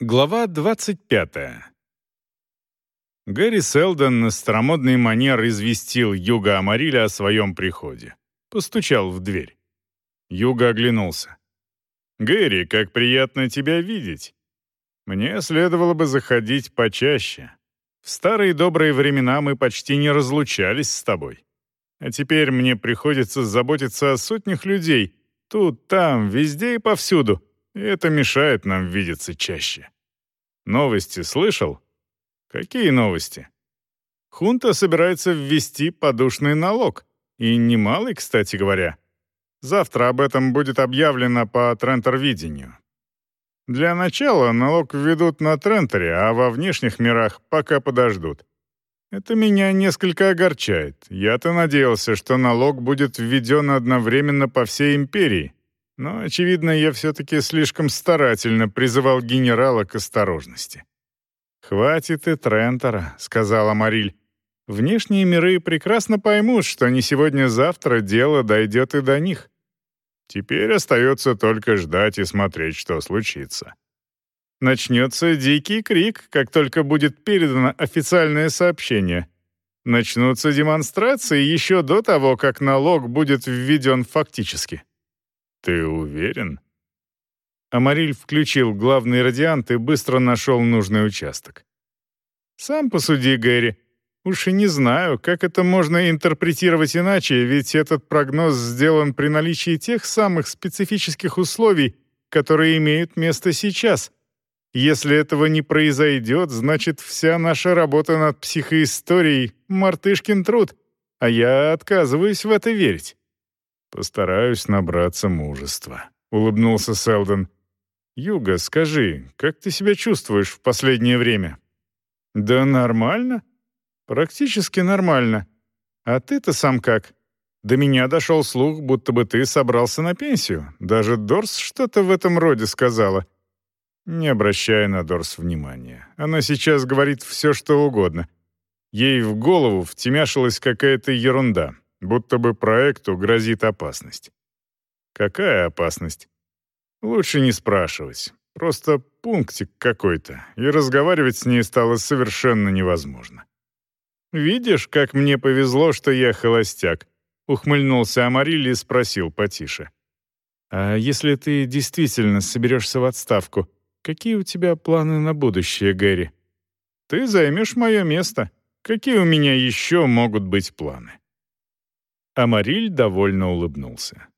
Глава 25. Гэри Селдон на старомодный манер известил Юга Амариля о своем приходе. Постучал в дверь. Юга оглянулся. «Гэри, как приятно тебя видеть. Мне следовало бы заходить почаще. В старые добрые времена мы почти не разлучались с тобой. А теперь мне приходится заботиться о сотнях людей, тут, там, везде и повсюду» и это мешает нам видеться чаще. Новости слышал? Какие новости? Хунта собирается ввести подушный налог. И немалый, кстати говоря. Завтра об этом будет объявлено по Трентер-видению. Для начала налог введут на Трентере, а во внешних мирах пока подождут. Это меня несколько огорчает. Я-то надеялся, что налог будет введен одновременно по всей империи, но, очевидно, я все-таки слишком старательно призывал генерала к осторожности. «Хватит и Трентора», — сказала Мариль. «Внешние миры прекрасно поймут, что не сегодня-завтра дело дойдет и до них. Теперь остается только ждать и смотреть, что случится». Начнется дикий крик, как только будет передано официальное сообщение. Начнутся демонстрации еще до того, как налог будет введен фактически. «Ты уверен?» Амариль включил главный радиант и быстро нашел нужный участок. «Сам посуди, Гэри. Уж и не знаю, как это можно интерпретировать иначе, ведь этот прогноз сделан при наличии тех самых специфических условий, которые имеют место сейчас. Если этого не произойдет, значит, вся наша работа над психоисторией — мартышкин труд, а я отказываюсь в это верить. «Постараюсь набраться мужества», — улыбнулся Селдон. «Юга, скажи, как ты себя чувствуешь в последнее время?» «Да нормально. Практически нормально. А ты-то сам как?» До меня дошел слух, будто бы ты собрался на пенсию. Даже Дорс что-то в этом роде сказала. Не обращая на Дорс внимания. Она сейчас говорит все, что угодно. Ей в голову втемяшилась какая-то ерунда будто бы проекту грозит опасность. Какая опасность? Лучше не спрашивать. Просто пунктик какой-то, и разговаривать с ней стало совершенно невозможно. «Видишь, как мне повезло, что я холостяк», — ухмыльнулся Амарилли и спросил потише. «А если ты действительно соберешься в отставку, какие у тебя планы на будущее, Гэри? Ты займешь мое место. Какие у меня еще могут быть планы?» Амариль довольно улыбнулся.